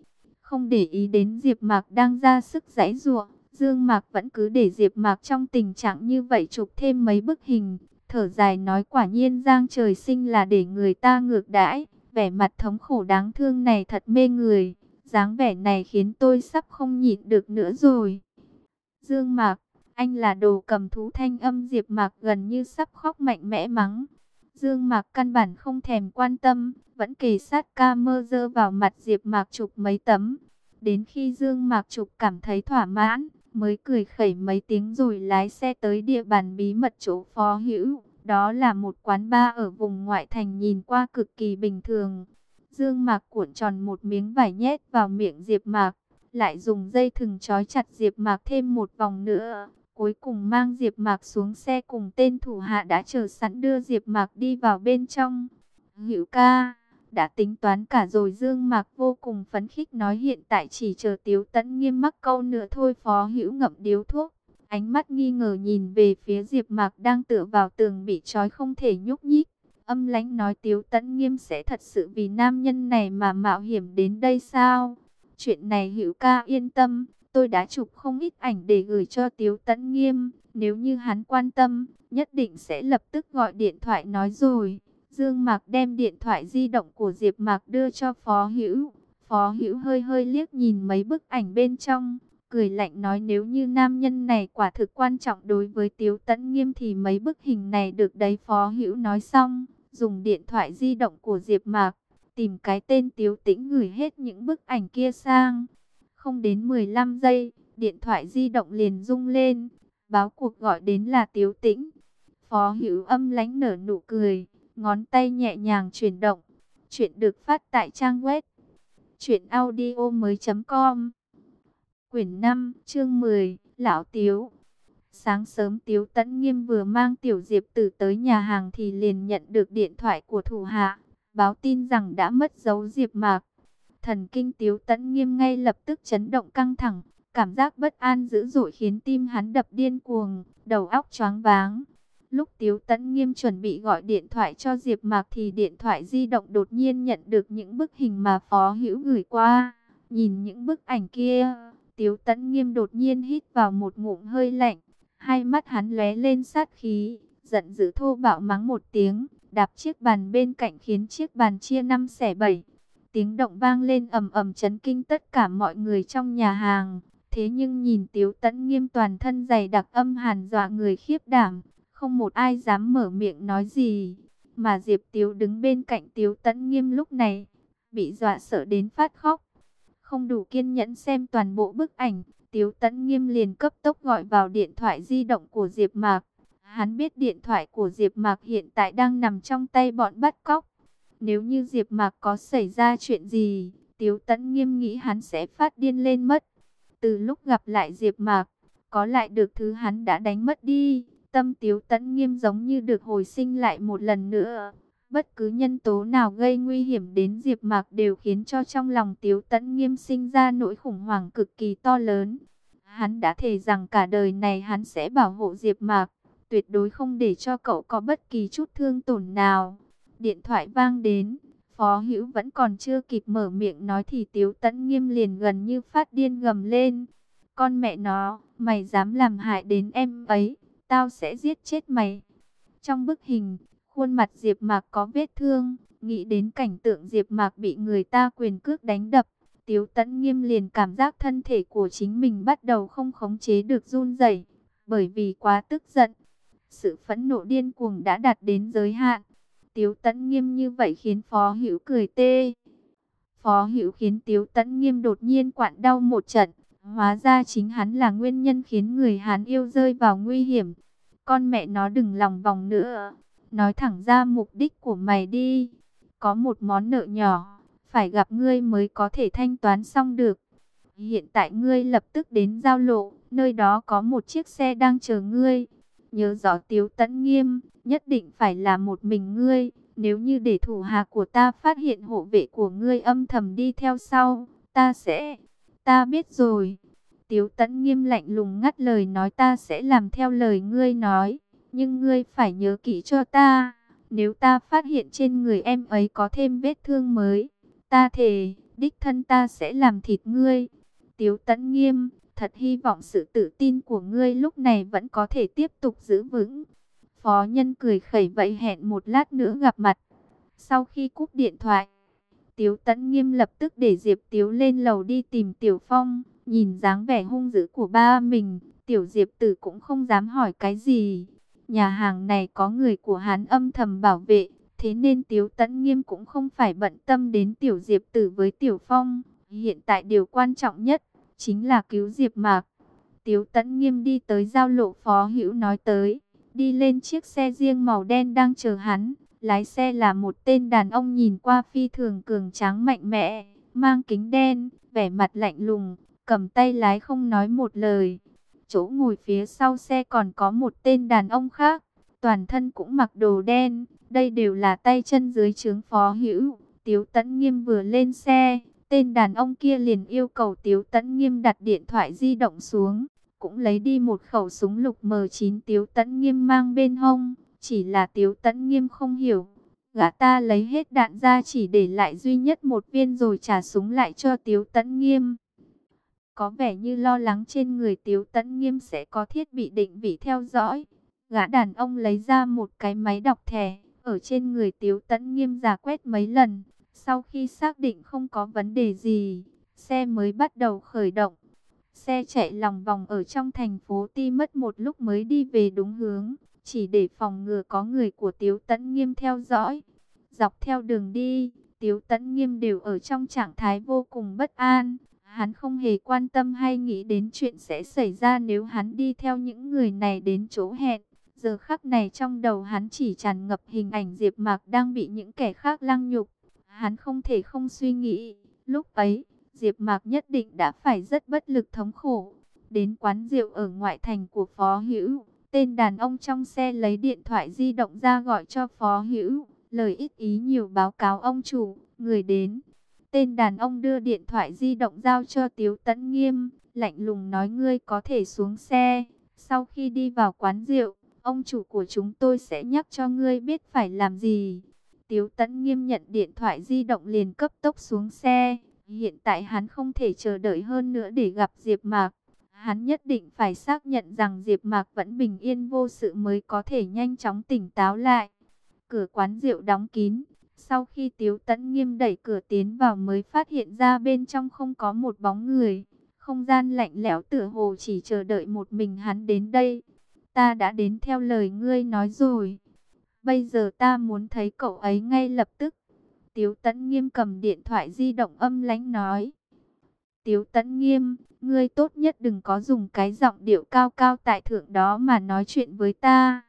Không để ý đến Diệp Mạc đang ra sức giãy giụa, Dương Mạc vẫn cứ để Diệp Mạc trong tình trạng như vậy chụp thêm mấy bức hình, thở dài nói quả nhiên Giang trời sinh là để người ta ngược đãi, vẻ mặt thống khổ đáng thương này thật mê người, dáng vẻ này khiến tôi sắp không nhịn được nữa rồi. Dương Mạc, anh là đồ cầm thú thanh âm Diệp Mạc gần như sắp khóc mạnh mẽ mắng. Dương Mạc căn bản không thèm quan tâm, vẫn kề sát ca mơ dơ vào mặt Diệp Mạc chụp mấy tấm. Đến khi Dương Mạc chụp cảm thấy thỏa mãn, mới cười khẩy mấy tiếng rồi lái xe tới địa bàn bí mật chỗ Phó Hữu. Đó là một quán bar ở vùng ngoại thành nhìn qua cực kỳ bình thường. Dương Mạc cuộn tròn một miếng vải nhét vào miệng Diệp Mạc, lại dùng dây thừng trói chặt Diệp Mạc thêm một vòng nữa. Cuối cùng mang Diệp Mạc xuống xe cùng tên thủ hạ đã chờ sẵn đưa Diệp Mạc đi vào bên trong. Hữu ca, đã tính toán cả rồi Dương Mạc vô cùng phấn khích nói hiện tại chỉ chờ Tiếu Tấn nghiêm mắc câu nữa thôi Phó Hữu ngậm điếu thuốc. Ánh mắt nghi ngờ nhìn về phía Diệp Mạc đang tựa vào tường bị trói không thể nhúc nhích. Âm lãnh nói Tiếu Tấn Nghiêm sẽ thật sự vì nam nhân này mà mạo hiểm đến đây sao? Chuyện này Hữu ca yên tâm, tôi đã chụp không ít ảnh để gửi cho Tiếu Tấn Nghiêm, nếu như hắn quan tâm, nhất định sẽ lập tức gọi điện thoại nói rồi. Dương Mạc đem điện thoại di động của Diệp Mạc đưa cho Phó Hữu. Phó Hữu hơi hơi liếc nhìn mấy bức ảnh bên trong, cười lạnh nói nếu như nam nhân này quả thực quan trọng đối với Tiếu Tấn Nghiêm thì mấy bức hình này được đấy Phó Hữu nói xong, dùng điện thoại di động của Diệp Mạc, tìm cái tên Tiếu Tĩnh gửi hết những bức ảnh kia sang. Không đến 15 giây, điện thoại di động liền rung lên, báo cuộc gọi đến là Tiếu Tĩnh. Phó Hữu âm lãnh nở nụ cười, ngón tay nhẹ nhàng chuyển động. Chuyện được phát tại trang web truyệnaudiomoi.com. Quyển 5, chương 10, lão Tiếu. Sáng sớm Tiếu Tấn Nghiêm vừa mang Tiểu Diệp Tử tới nhà hàng thì liền nhận được điện thoại của thủ hạ, báo tin rằng đã mất dấu Diệp Mạc. Thần kinh Tiếu Tấn Nghiêm ngay lập tức chấn động căng thẳng, cảm giác bất an dữ dội khiến tim hắn đập điên cuồng, đầu óc choáng váng. Lúc Tiếu Tấn Nghiêm chuẩn bị gọi điện thoại cho Diệp Mạc thì điện thoại di động đột nhiên nhận được những bức hình mà Phó Hữu gửi qua. Nhìn những bức ảnh kia, Tiếu Tấn Nghiêm đột nhiên hít vào một ngụm hơi lạnh, hai mắt hắn lóe lên sát khí, giận dữ thô bạo mắng một tiếng, đạp chiếc bàn bên cạnh khiến chiếc bàn chia năm xẻ bảy. Tiếng động vang lên ầm ầm chấn kinh tất cả mọi người trong nhà hàng. Thế nhưng nhìn Tiếu Tấn Nghiêm toàn thân dày đặc âm hàn dọa người khiếp đảm, không một ai dám mở miệng nói gì. Mà Diệp Tiếu đứng bên cạnh Tiếu Tấn Nghiêm lúc này, bị dọa sợ đến phát khóc. Không đủ kiên nhẫn xem toàn bộ bức ảnh, Tiếu Tấn Nghiêm liền cấp tốc gọi vào điện thoại di động của Diệp Mạc. Hắn biết điện thoại của Diệp Mạc hiện tại đang nằm trong tay bọn bắt cóc. Nếu như Diệp Mạc có xảy ra chuyện gì, Tiếu Tấn Nghiêm nghĩ hắn sẽ phát điên lên mất. Từ lúc gặp lại Diệp Mạc, có lại được thứ hắn đã đánh mất đi, tâm Tiếu Tấn Nghiêm giống như được hồi sinh lại một lần nữa. Bất cứ nhân tố nào gây nguy hiểm đến Diệp Mạc đều khiến cho trong lòng Tiếu Tấn Nghiêm sinh ra nỗi khủng hoảng cực kỳ to lớn. Hắn đã thề rằng cả đời này hắn sẽ bảo hộ Diệp Mạc, tuyệt đối không để cho cậu có bất kỳ chút thương tổn nào. Điện thoại vang đến, Phó Hữu vẫn còn chưa kịp mở miệng nói thì Tiếu Tấn Nghiêm liền gần như phát điên gầm lên. Con mẹ nó, mày dám làm hại đến em ấy, tao sẽ giết chết mày. Trong bức hình, khuôn mặt Diệp Mạc có vết thương, nghĩ đến cảnh tượng Diệp Mạc bị người ta quyền cước đánh đập, Tiếu Tấn Nghiêm liền cảm giác thân thể của chính mình bắt đầu không khống chế được run rẩy, bởi vì quá tức giận. Sự phẫn nộ điên cuồng đã đạt đến giới hạn. Tiếu Tấn Nghiêm như vậy khiến Phó Hữu cười tê. Phó Hữu khiến Tiếu Tấn Nghiêm đột nhiên quặn đau một trận, hóa ra chính hắn là nguyên nhân khiến người Hán yêu rơi vào nguy hiểm. Con mẹ nó đừng lòng vòng nữa, nói thẳng ra mục đích của mày đi. Có một món nợ nhỏ, phải gặp ngươi mới có thể thanh toán xong được. Hiện tại ngươi lập tức đến giao lộ, nơi đó có một chiếc xe đang chờ ngươi. Nhớ rõ Tiếu Tấn Nghiêm, nhất định phải là một mình ngươi. Nếu như để thủ hạ của ta phát hiện hộ vệ của ngươi âm thầm đi theo sau, ta sẽ... Ta biết rồi. Tiếu Tẫn Nghiêm lạnh lùng ngắt lời nói ta sẽ làm theo lời ngươi nói. Nhưng ngươi phải nhớ kỹ cho ta. Nếu ta phát hiện trên người em ấy có thêm vết thương mới, ta thề, đích thân ta sẽ làm thịt ngươi. Tiếu Tẫn Nghiêm, thật hy vọng sự tự tin của ngươi lúc này vẫn có thể tiếp tục giữ vững. Phó nhân cười khẩy vậy hẹn một lát nữa gặp mặt. Sau khi cúp điện thoại, Tiếu Tấn Nghiêm lập tức để Diệp Tiếu lên lầu đi tìm Tiểu Phong. Nhìn dáng vẻ hung dữ của ba mình, Tiểu Diệp Tử cũng không dám hỏi cái gì. Nhà hàng này có người của hắn âm thầm bảo vệ, thế nên Tiếu Tấn Nghiêm cũng không phải bận tâm đến Tiểu Diệp Tử với Tiểu Phong. Hiện tại điều quan trọng nhất chính là cứu Diệp Mạc. Tiếu Tấn Nghiêm đi tới giao lộ Phó Hữu nói tới, đi lên chiếc xe riêng màu đen đang chờ hắn. Lái xe là một tên đàn ông nhìn qua phi thường cường tráng mạnh mẽ, mang kính đen, vẻ mặt lạnh lùng, cầm tay lái không nói một lời. Chỗ ngồi phía sau xe còn có một tên đàn ông khác, toàn thân cũng mặc đồ đen, đây đều là tay chân dưới trướng Phó Hữu. Tiếu Tấn Nghiêm vừa lên xe, Tên đàn ông kia liền yêu cầu Tiếu Tấn Nghiêm đặt điện thoại di động xuống, cũng lấy đi một khẩu súng lục M9 Tiếu Tấn Nghiêm mang bên hông, chỉ là Tiếu Tấn Nghiêm không hiểu. Gã ta lấy hết đạn ra chỉ để lại duy nhất một viên rồi trả súng lại cho Tiếu Tấn Nghiêm. Có vẻ như lo lắng trên người Tiếu Tấn Nghiêm sẽ có thiết bị định vị theo dõi. Gã đàn ông lấy ra một cái máy đọc thẻ, ở trên người Tiếu Tấn Nghiêm giả quét mấy lần, sau khi xác định không có vấn đề gì, xe mới bắt đầu khởi động. Xe chạy lòng vòng ở trong thành phố Ti mất một lúc mới đi về đúng hướng, chỉ để phòng ngừa có người của Tiếu Tấn Nghiêm theo dõi. Dọc theo đường đi, Tiếu Tấn Nghiêm đều ở trong trạng thái vô cùng bất an. Hắn không hề quan tâm hay nghĩ đến chuyện sẽ xảy ra nếu hắn đi theo những người này đến chỗ hẹn. Giờ khắc này trong đầu hắn chỉ tràn ngập hình ảnh Diệp Mạc đang bị những kẻ khác lăng nhục. Hắn không thể không suy nghĩ, lúc ấy, Diệp Mạc nhất định đã phải rất bất lực thống khổ. Đến quán rượu ở ngoại thành của Phó Hữu, tên đàn ông trong xe lấy điện thoại di động ra gọi cho Phó Hữu, lời ít ý nhiều báo cáo ông chủ, người đến. Tên đàn ông đưa điện thoại di động giao cho Tiếu Tấn Nghiêm, lạnh lùng nói ngươi có thể xuống xe. Sau khi đi vào quán rượu, ông chủ của chúng tôi sẽ nhắc cho ngươi biết phải làm gì. Tiếu Tấn nghiêm nhận điện thoại di động liền cấp tốc xuống xe. Hiện tại hắn không thể chờ đợi hơn nữa để gặp Diệp Mạc. Hắn nhất định phải xác nhận rằng Diệp Mạc vẫn bình yên vô sự mới có thể nhanh chóng tỉnh táo lại. Cửa quán rượu đóng kín. Sau khi Tiếu Tấn nghiêm đẩy cửa tiến vào mới phát hiện ra bên trong không có một bóng người. Không gian lạnh lẽo tựa hồ chỉ chờ đợi một mình hắn đến đây. Ta đã đến theo lời ngươi nói rồi. Bây giờ ta muốn thấy cậu ấy ngay lập tức. Tiếu Tấn Nghiêm cầm điện thoại di động âm lãnh nói. Tiếu Tấn Nghiêm, ngươi tốt nhất đừng có dùng cái giọng điệu cao cao tại thượng đó mà nói chuyện với ta.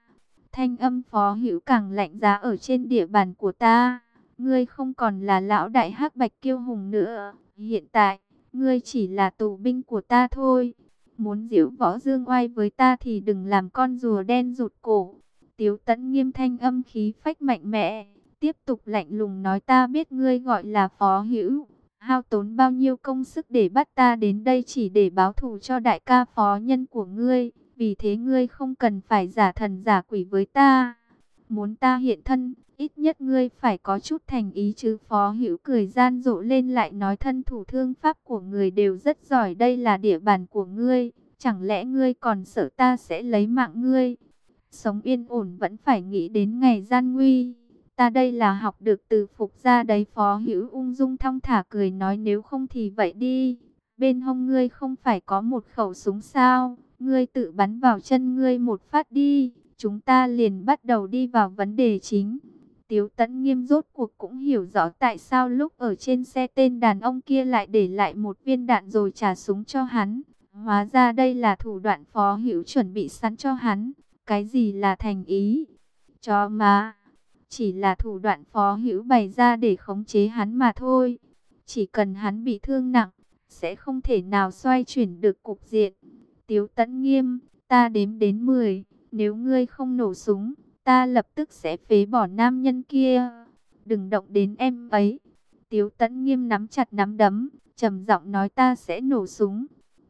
Thanh âm phó hữu càng lạnh giá ở trên địa bàn của ta. ngươi không còn là lão đại hắc bạch kiêu hùng nữa. Hiện tại, ngươi chỉ là tù binh của ta thôi. Muốn diễu võ dương oai với ta thì đừng làm con rùa đen rụt cổ. Tiếu tẫn nghiêm thanh âm khí phách mạnh mẽ, tiếp tục lạnh lùng nói ta biết ngươi gọi là phó hữu. Hao tốn bao nhiêu công sức để bắt ta đến đây chỉ để báo thù cho đại ca phó nhân của ngươi. Vì thế ngươi không cần phải giả thần giả quỷ với ta. Muốn ta hiện thân, ít nhất ngươi phải có chút thành ý chứ phó hữu cười gian dỗ lên lại nói thân thủ thương pháp của người đều rất giỏi đây là địa bàn của ngươi. Chẳng lẽ ngươi còn sợ ta sẽ lấy mạng ngươi? Sống yên ổn vẫn phải nghĩ đến ngày gian nguy. Ta đây là học được từ phục gia đấy phó hữu ung dung thong thả cười nói nếu không thì vậy đi. Bên hông ngươi không phải có một khẩu súng sao? Ngươi tự bắn vào chân ngươi một phát đi. Chúng ta liền bắt đầu đi vào vấn đề chính. Tiếu tẫn nghiêm rốt cuộc cũng hiểu rõ tại sao lúc ở trên xe tên đàn ông kia lại để lại một viên đạn rồi trả súng cho hắn. Hóa ra đây là thủ đoạn phó hữu chuẩn bị sẵn cho hắn. Cái gì là thành ý? Cho mà. Chỉ là thủ đoạn phó hữu bày ra để khống chế hắn mà thôi. Chỉ cần hắn bị thương nặng, sẽ không thể nào xoay chuyển được cục diện. Tiếu tẫn nghiêm, ta đếm đến 10. Nếu ngươi không nổ súng, ta lập tức sẽ phế bỏ nam nhân kia. Đừng động đến em ấy. Tiếu tẫn nghiêm nắm chặt nắm đấm, trầm giọng nói ta sẽ nổ súng.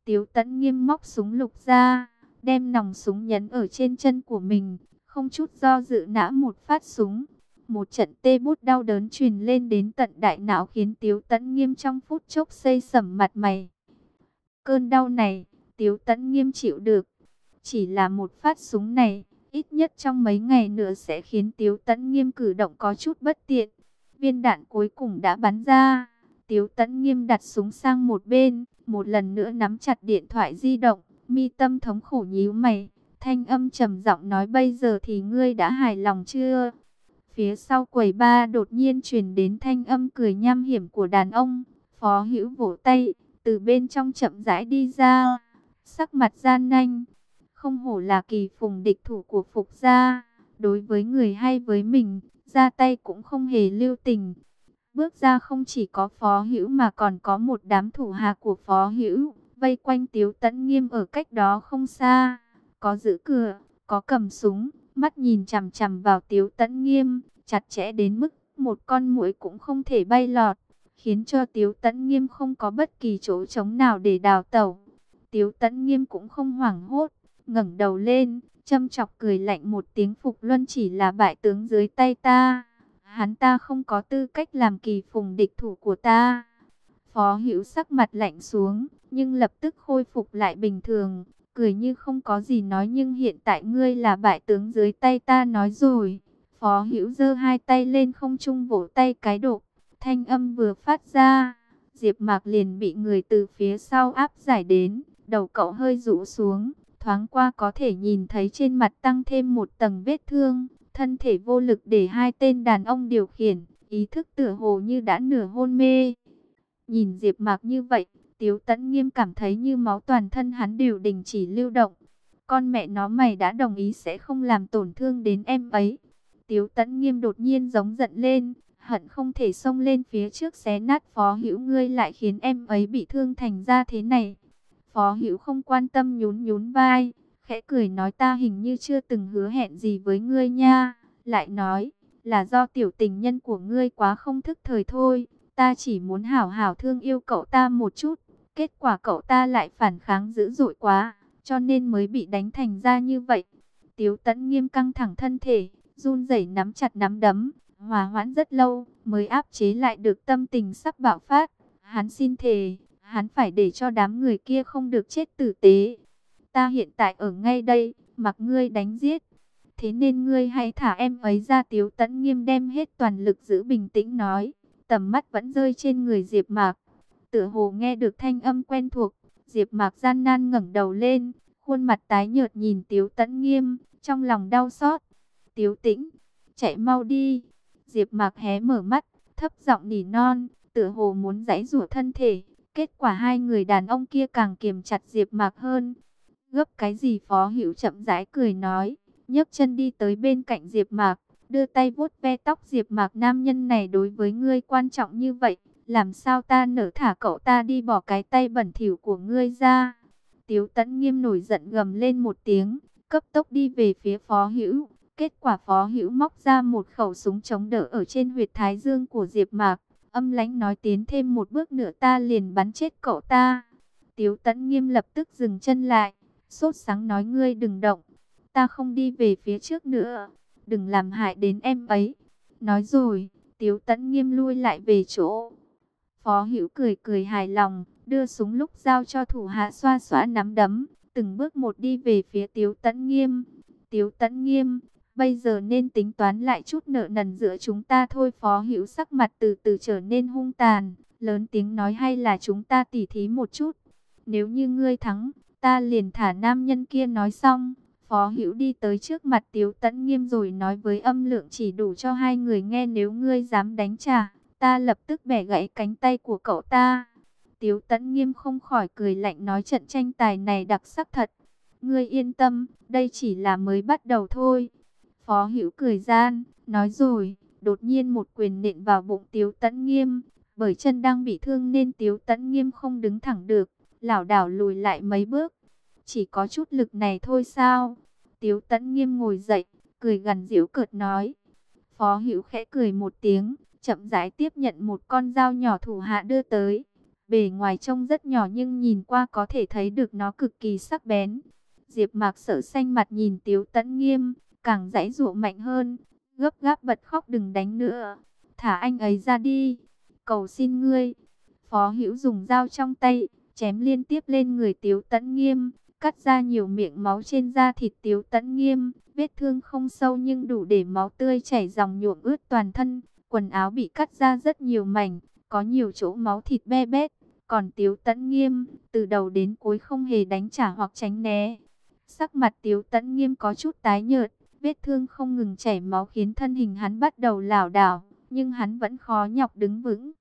Tiếu tẫn nghiêm móc súng lục ra, đem nòng súng nhấn ở trên chân của mình, không chút do dự nã một phát súng. Một trận tê bút đau đớn truyền lên đến tận đại não khiến Tiếu Tấn Nghiêm trong phút chốc xây sẩm mặt mày. Cơn đau này, Tiếu Tấn Nghiêm chịu được. Chỉ là một phát súng này, ít nhất trong mấy ngày nữa sẽ khiến Tiếu Tấn Nghiêm cử động có chút bất tiện. Viên đạn cuối cùng đã bắn ra. Tiếu Tấn Nghiêm đặt súng sang một bên, một lần nữa nắm chặt điện thoại di động, mi tâm thống khổ nhíu mày. Thanh âm trầm giọng nói bây giờ thì ngươi đã hài lòng chưa? Phía sau quầy ba đột nhiên truyền đến thanh âm cười nham hiểm của đàn ông. Phó hữu vỗ tay, từ bên trong chậm rãi đi ra. Sắc mặt gian nanh. Không hổ là kỳ phùng địch thủ của Phục gia. Đối với người hay với mình, ra tay cũng không hề lưu tình. Bước ra không chỉ có phó hữu mà còn có một đám thủ hạ của phó hữu. Vây quanh tiếu tẫn nghiêm ở cách đó không xa. Có giữ cửa, có cầm súng mắt nhìn chằm chằm vào Tiếu Tấn Nghiêm, chặt chẽ đến mức một con muỗi cũng không thể bay lọt, khiến cho Tiếu Tấn Nghiêm không có bất kỳ chỗ trống nào để đào tẩu. Tiếu Tấn Nghiêm cũng không hoảng hốt, ngẩng đầu lên, châm chọc cười lạnh một tiếng Phục Luân chỉ là bại tướng dưới tay ta. Hắn ta không có tư cách làm kỳ phùng địch thủ của ta. Phó Hữu sắc mặt lạnh xuống, nhưng lập tức khôi phục lại bình thường, cười như không có gì nói nhưng hiện tại ngươi là bại tướng dưới tay ta nói rồi. Phó Hữu giơ hai tay lên không trung vỗ tay cái độ, thanh âm vừa phát ra, Diệp Mạc liền bị người từ phía sau áp giải đến, đầu cậu hơi rũ xuống, thoáng qua có thể nhìn thấy trên mặt tăng thêm một tầng vết thương, thân thể vô lực để hai tên đàn ông điều khiển, ý thức tựa hồ như đã nửa hôn mê. Nhìn Diệp Mạc như vậy, Tiếu Tấn Nghiêm cảm thấy như máu toàn thân hắn đều đình chỉ lưu động. Con mẹ nó mày đã đồng ý sẽ không làm tổn thương đến em ấy. Tiếu Tấn Nghiêm đột nhiên giống giận lên, hận không thể xông lên phía trước xé nát Phó Hữu ngươi lại khiến em ấy bị thương thành ra thế này. Phó Hữu không quan tâm nhún nhún vai, khẽ cười nói ta hình như chưa từng hứa hẹn gì với ngươi nha, lại nói là do tiểu tình nhân của ngươi quá không thức thời thôi, ta chỉ muốn hảo hảo thương yêu cậu ta một chút. Kết quả cậu ta lại phản kháng dữ dội quá, cho nên mới bị đánh thành ra như vậy. Tiếu tẫn nghiêm căng thẳng thân thể, run rẩy nắm chặt nắm đấm, hòa hoãn rất lâu, mới áp chế lại được tâm tình sắp bạo phát. Hắn xin thề, hắn phải để cho đám người kia không được chết tử tế. Ta hiện tại ở ngay đây, mặc ngươi đánh giết. Thế nên ngươi hãy thả em ấy ra tiếu tẫn nghiêm đem hết toàn lực giữ bình tĩnh nói. Tầm mắt vẫn rơi trên người Diệp Mạc tựa hồ nghe được thanh âm quen thuộc. Diệp Mạc gian nan ngẩng đầu lên, khuôn mặt tái nhợt nhìn Tiếu Tấn Nghiêm, trong lòng đau xót. Tiếu Tĩnh, chạy mau đi. Diệp Mạc hé mở mắt, thấp giọng nỉ non, tựa hồ muốn giãy giụa thân thể. Kết quả hai người đàn ông kia càng kiềm chặt Diệp Mạc hơn. Gấp cái gì Phó Hữu chậm rãi cười nói, nhấc chân đi tới bên cạnh Diệp Mạc, đưa tay vuốt ve tóc Diệp Mạc nam nhân này đối với ngươi quan trọng như vậy, làm sao ta nỡ thả cậu ta đi bỏ cái tay bẩn thỉu của ngươi ra. Tiếu Tấn Nghiêm nổi giận gầm lên một tiếng, cấp tốc đi về phía Phó Hữu. Kết quả Phó Hữu móc ra một khẩu súng chống đỡ ở trên huyệt thái dương của Diệp Mạc, âm lãnh nói tiến thêm một bước nữa ta liền bắn chết cậu ta. Tiếu Tấn Nghiêm lập tức dừng chân lại, sốt sáng nói ngươi đừng động, ta không đi về phía trước nữa, đừng làm hại đến em ấy. Nói rồi, Tiếu Tấn Nghiêm lui lại về chỗ. Phó Hữu cười cười hài lòng, đưa súng lúc giao cho thủ hạ xoa xoa nắm đấm, từng bước một đi về phía Tiếu Tấn Nghiêm. Tiếu Tấn Nghiêm, bây giờ nên tính toán lại chút nợ nần giữa chúng ta thôi. Phó Hữu sắc mặt từ từ trở nên hung tàn, lớn tiếng nói hay là chúng ta tỉ thí một chút. Nếu như ngươi thắng, ta liền thả nam nhân kia nói xong. Phó Hữu đi tới trước mặt Tiếu Tấn Nghiêm rồi nói với âm lượng chỉ đủ cho hai người nghe nếu ngươi dám đánh trả, ta lập tức bẻ gãy cánh tay của cậu ta. Tiếu Tấn Nghiêm không khỏi cười lạnh nói trận tranh tài này đặc sắc thật. Ngươi yên tâm, đây chỉ là mới bắt đầu thôi. Phó Hữu cười gian, nói rồi, đột nhiên một quyền nện vào bụng Tiếu Tấn Nghiêm, bởi chân đang bị thương nên Tiếu Tấn Nghiêm không đứng thẳng được, lảo đảo lùi lại mấy bước. Chỉ có chút lực này thôi sao? Tiếu Tấn Nghiêm ngồi dậy, cười gần giễu cợt nói. Phó Hữu khẽ cười một tiếng, chậm rãi tiếp nhận một con dao nhỏ thủ hạ đưa tới. Bề ngoài trông rất nhỏ nhưng nhìn qua có thể thấy được nó cực kỳ sắc bén. Diệp Mạc sợ xanh mặt nhìn Tiếu Tẫn Nghiêm, càng dãy dụa mạnh hơn, gấp gáp bật khóc đừng đánh nữa, thả anh ấy ra đi, cầu xin ngươi. Phó Hữu dùng dao trong tay, chém liên tiếp lên người Tiếu Tẫn Nghiêm, cắt ra nhiều miệng máu trên da thịt Tiếu Tẫn Nghiêm, vết thương không sâu nhưng đủ để máu tươi chảy dòng nhuộm ướt toàn thân, quần áo bị cắt ra rất nhiều mảnh, có nhiều chỗ máu thịt be bét. Còn Tiếu Tấn Nghiêm, từ đầu đến cuối không hề đánh trả hoặc tránh né. Sắc mặt Tiếu Tấn Nghiêm có chút tái nhợt, vết thương không ngừng chảy máu khiến thân hình hắn bắt đầu lảo đảo, nhưng hắn vẫn khó nhọc đứng vững.